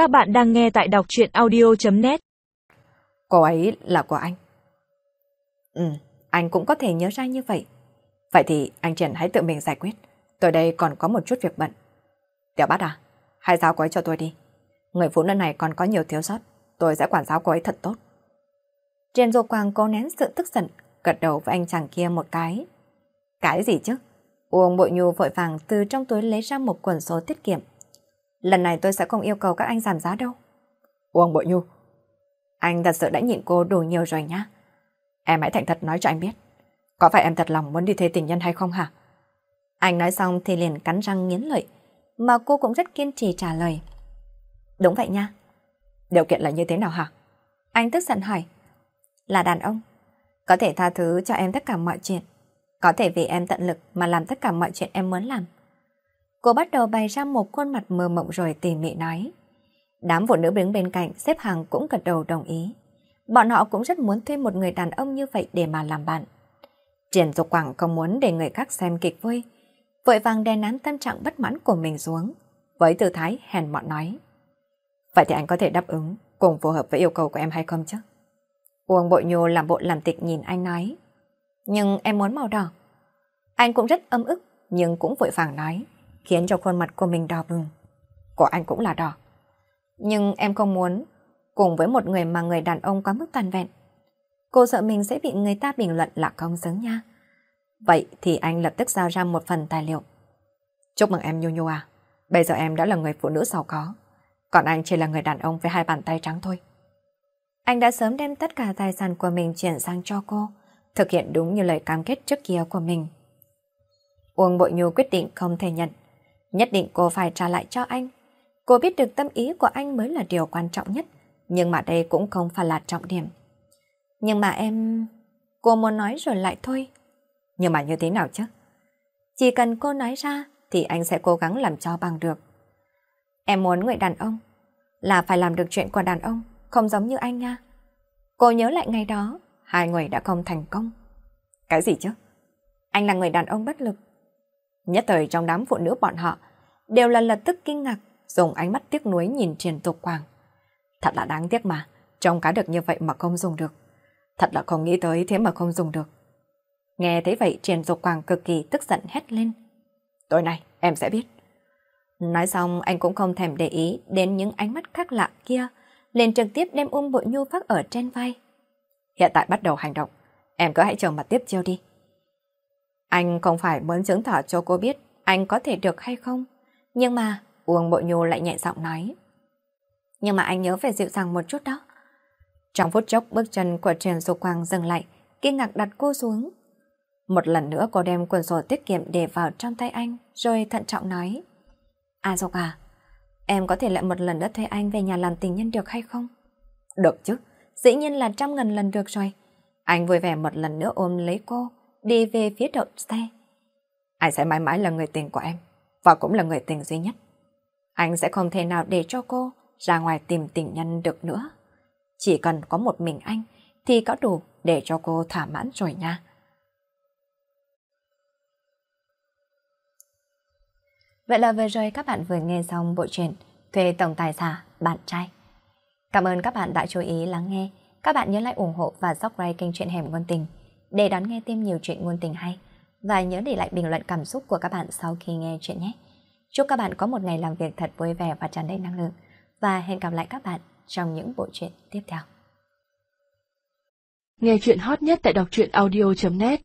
Các bạn đang nghe tại đọc chuyện audio.net Cô ấy là của anh. Ừ, anh cũng có thể nhớ ra như vậy. Vậy thì anh Trần hãy tự mình giải quyết. Tôi đây còn có một chút việc bận. Tiểu bát à, hãy giáo cô ấy cho tôi đi. Người phụ nữ này còn có nhiều thiếu sót. Tôi sẽ quản giáo cô ấy thật tốt. Trên Dô Quang cố nén sự tức giận, gật đầu với anh chàng kia một cái. Cái gì chứ? Uông Bội Nhu vội vàng từ trong túi lấy ra một quần số tiết kiệm. Lần này tôi sẽ không yêu cầu các anh giảm giá đâu. Uông Bội Nhu, anh thật sự đã nhịn cô đủ nhiều rồi nhá. Em hãy thành thật nói cho anh biết. Có phải em thật lòng muốn đi thuê tình nhân hay không hả? Anh nói xong thì liền cắn răng nghiến lợi, mà cô cũng rất kiên trì trả lời. Đúng vậy nha. Điều kiện là như thế nào hả? Anh tức giận hỏi. Là đàn ông. Có thể tha thứ cho em tất cả mọi chuyện. Có thể vì em tận lực mà làm tất cả mọi chuyện em muốn làm. Cô bắt đầu bày ra một khuôn mặt mơ mộng rồi tỉ mị nói. Đám phụ nữ đứng bên cạnh xếp hàng cũng gật đầu đồng ý. Bọn họ cũng rất muốn thuê một người đàn ông như vậy để mà làm bạn. Triển Dục Quảng không muốn để người khác xem kịch vui, vội vàng đè nán tâm trạng bất mãn của mình xuống, với tư thái hèn mọn nói. Vậy thì anh có thể đáp ứng cùng phù hợp với yêu cầu của em hay không chứ? Uông Bội Nhô làm bộ làm tịch nhìn anh nói. Nhưng em muốn màu đỏ. Anh cũng rất âm ức, nhưng cũng vội vàng nói, khiến cho khuôn mặt của mình đỏ bừng. Của anh cũng là đỏ. Nhưng em không muốn cùng với một người mà người đàn ông quá mức toàn vẹn. Cô sợ mình sẽ bị người ta bình luận là không xứng nha. Vậy thì anh lập tức giao ra một phần tài liệu. Chúc mừng em Nhu Nhu à. Bây giờ em đã là người phụ nữ giàu có. Còn anh chỉ là người đàn ông với hai bàn tay trắng thôi. Anh đã sớm đem tất cả tài sản của mình chuyển sang cho cô, thực hiện đúng như lời cam kết trước kia của mình. Uông Bội Nhu quyết định không thể nhận. Nhất định cô phải trả lại cho anh. Cô biết được tâm ý của anh mới là điều quan trọng nhất, nhưng mà đây cũng không phải là trọng điểm. Nhưng mà em... Cô muốn nói rồi lại thôi. Nhưng mà như thế nào chứ? Chỉ cần cô nói ra thì anh sẽ cố gắng làm cho bằng được. Em muốn người đàn ông là phải làm được chuyện của đàn ông, không giống như anh nha. Cô nhớ lại ngày đó, hai người đã không thành công. Cái gì chứ? Anh là người đàn ông bất lực. Nhất thời trong đám phụ nữ bọn họ đều là lập tức kinh ngạc, dùng ánh mắt tiếc nuối nhìn triển Tục quang. Thật là đáng tiếc mà, trông cá được như vậy mà không dùng được. Thật là không nghĩ tới thế mà không dùng được. Nghe thấy vậy triển Dục quang cực kỳ tức giận hét lên. Tối nay em sẽ biết. Nói xong anh cũng không thèm để ý đến những ánh mắt khác lạ kia, liền trực tiếp đem ung bội nhu phát ở trên vai. Hiện tại bắt đầu hành động, em cứ hãy chờ mặt tiếp chiêu đi. Anh không phải muốn chứng tỏ cho cô biết anh có thể được hay không, nhưng mà Uông Bội Nhu lại nhẹ giọng nói. Nhưng mà anh nhớ phải dịu dàng một chút đó. Trong phút chốc bước chân của Trần Dục Quang dừng lại, kinh ngạc đặt cô xuống. Một lần nữa cô đem quần sổ tiết kiệm để vào trong tay anh, rồi thận trọng nói. À Dục à, em có thể lại một lần nữa thuê anh về nhà làm tình nhân được hay không? Được chứ, dĩ nhiên là trăm ngàn lần được rồi. Anh vui vẻ một lần nữa ôm lấy cô, đi về phía đậu xe. Anh sẽ mãi mãi là người tình của em, và cũng là người tình duy nhất. Anh sẽ không thể nào để cho cô ra ngoài tìm tình nhân được nữa. Chỉ cần có một mình anh thì có đủ để cho cô thỏa mãn rồi nha. Vậy là vừa rồi các bạn vừa nghe xong bộ truyện Thuê tổng tài giả bạn trai. Cảm ơn các bạn đã chú ý lắng nghe. Các bạn nhớ like ủng hộ và subscribe kênh truyện hẻm ngôn tình để đón nghe thêm nhiều chuyện ngôn tình hay. Và nhớ để lại bình luận cảm xúc của các bạn sau khi nghe chuyện nhé. Chúc các bạn có một ngày làm việc thật vui vẻ và tràn đầy năng lượng. Và hẹn gặp lại các bạn trong những bộ truyện tiếp theo. Nghe chuyện hot nhất tại đọc truyện audio.net